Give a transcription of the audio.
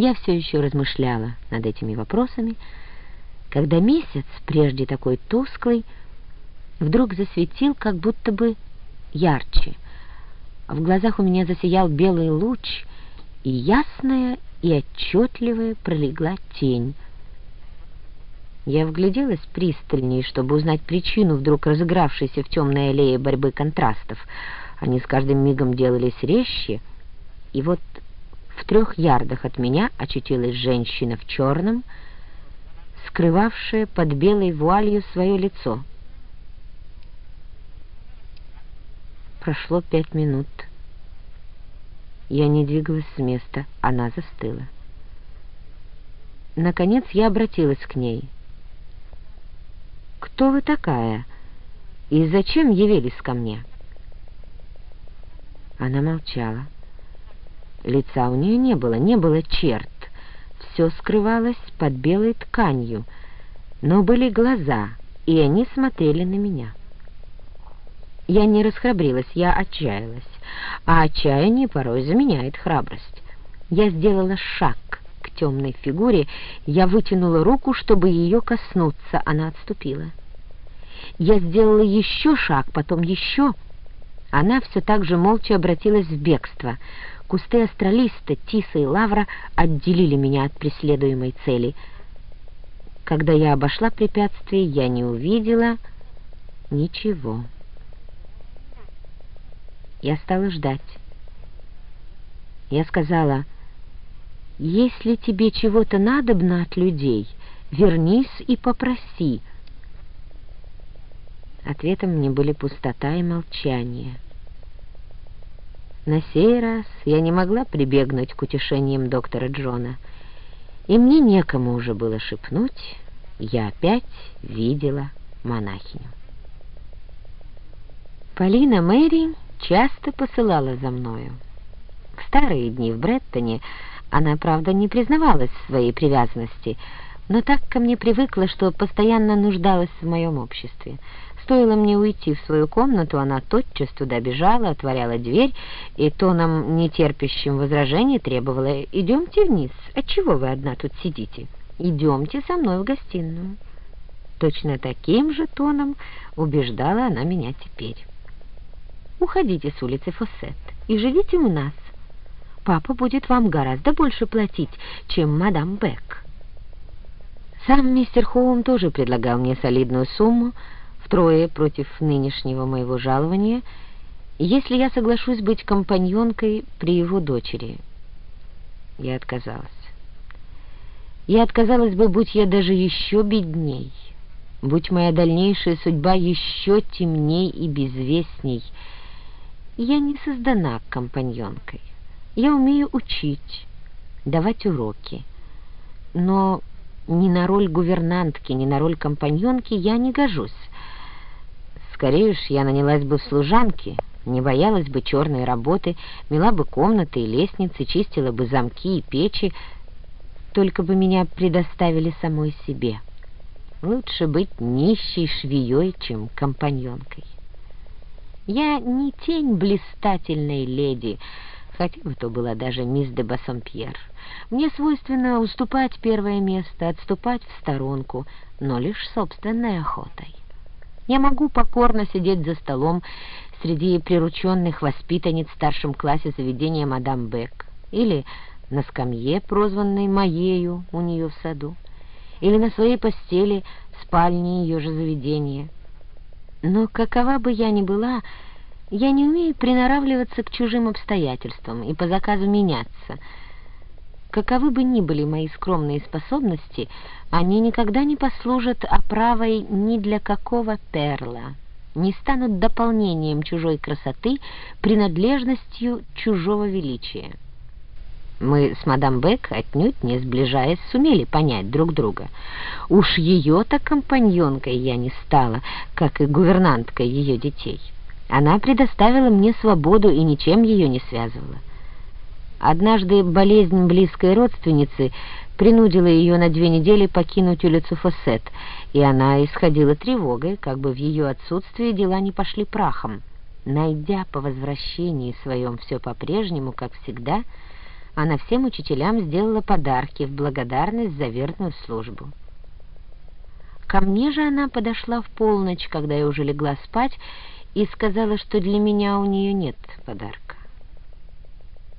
Я все еще размышляла над этими вопросами, когда месяц, прежде такой тусклый, вдруг засветил как будто бы ярче. В глазах у меня засиял белый луч, и ясная и отчетливая пролегла тень. Я вгляделась пристальнее, чтобы узнать причину вдруг разыгравшейся в темной аллее борьбы контрастов. Они с каждым мигом делались резче, и вот в трех ярдах от меня очутилась женщина в черном, скрывавшая под белой вуалью свое лицо. Прошло пять минут. Я не двигалась с места, она застыла. Наконец я обратилась к ней. «Кто вы такая? И зачем явились ко мне?» Она молчала. Лица у нее не было, не было черт. Все скрывалось под белой тканью, но были глаза, и они смотрели на меня. Я не расхрабрилась, я отчаялась, а отчаяние порой заменяет храбрость. Я сделала шаг к темной фигуре, я вытянула руку, чтобы ее коснуться, она отступила. Я сделала еще шаг, потом еще. Она все так же молча обратилась в бегство — Кусты астролиста, тиса и лавра отделили меня от преследуемой цели. Когда я обошла препятствие, я не увидела ничего. Я стала ждать. Я сказала, «Если тебе чего-то надобно от людей, вернись и попроси». Ответом мне были пустота и молчание. На сей раз я не могла прибегнуть к утешениям доктора Джона, и мне некому уже было шепнуть, я опять видела монахиню. Полина Мэри часто посылала за мною. В старые дни в Бреттоне она, правда, не признавалась в своей привязанности, но так ко мне привыкла, что постоянно нуждалась в моем обществе — Стоило мне уйти в свою комнату, она тотчас туда бежала, отворяла дверь и тоном, нетерпящим возражений, требовала «Идемте вниз. Отчего вы одна тут сидите? Идемте со мной в гостиную». Точно таким же тоном убеждала она меня теперь. «Уходите с улицы Фоссет и живите у нас. Папа будет вам гораздо больше платить, чем мадам Бек». Сам мистер Хоум тоже предлагал мне солидную сумму, втрое против нынешнего моего жалования, если я соглашусь быть компаньонкой при его дочери. Я отказалась. Я отказалась бы, будь я даже еще бедней, будь моя дальнейшая судьба еще темней и безвестней. Я не создана компаньонкой. Я умею учить, давать уроки. Но ни на роль гувернантки, ни на роль компаньонки я не гожусь. Скорее уж я нанялась бы в служанки, не боялась бы черной работы, мела бы комнаты и лестницы, чистила бы замки и печи, только бы меня предоставили самой себе. Лучше быть нищей швеей, чем компаньонкой. Я не тень блистательной леди, хотя бы то была даже мисс де Бассомпьер. Мне свойственно уступать первое место, отступать в сторонку, но лишь собственной охотой. Я могу покорно сидеть за столом среди прирученных воспитанниц в старшем классе заведения мадам Бек, или на скамье, прозванной моею у нее в саду, или на своей постели в спальне ее же заведения. Но какова бы я ни была, я не умею приноравливаться к чужим обстоятельствам и по заказу меняться — Каковы бы ни были мои скромные способности, они никогда не послужат оправой ни для какого перла, не станут дополнением чужой красоты, принадлежностью чужого величия. Мы с мадам Бек, отнюдь не сближаясь, сумели понять друг друга. Уж ее-то компаньонкой я не стала, как и гувернанткой ее детей. Она предоставила мне свободу и ничем ее не связывала. Однажды болезнь близкой родственницы принудила ее на две недели покинуть улицу Фоссет, и она исходила тревогой, как бы в ее отсутствии дела не пошли прахом. Найдя по возвращении своем все по-прежнему, как всегда, она всем учителям сделала подарки в благодарность за верную службу. Ко мне же она подошла в полночь, когда я уже легла спать, и сказала, что для меня у нее нет подарка.